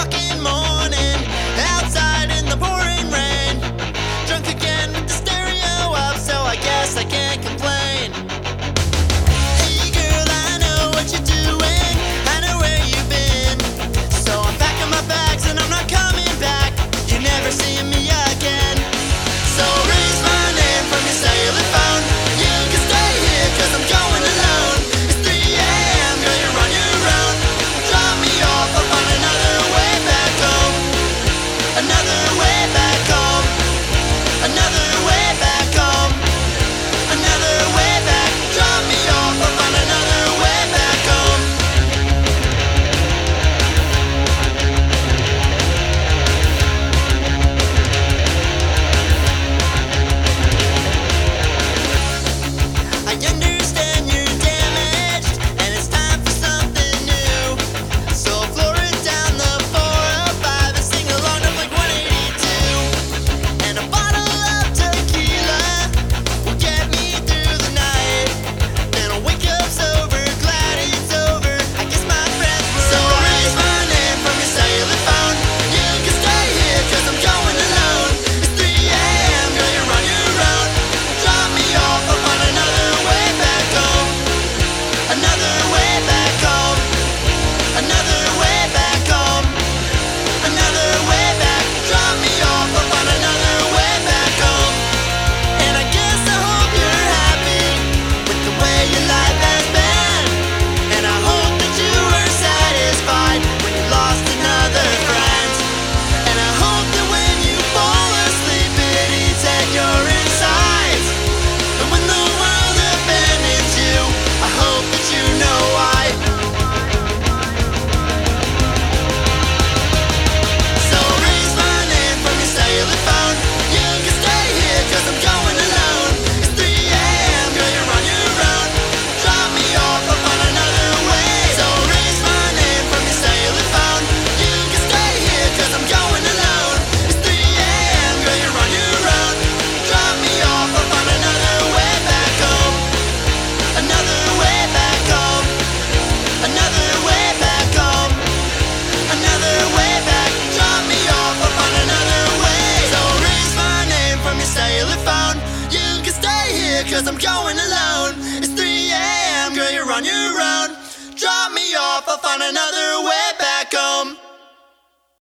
aquí. here cause I'm going alone. It's 3 a.m., girl, you're on your own. Drop me off, I'll find another way.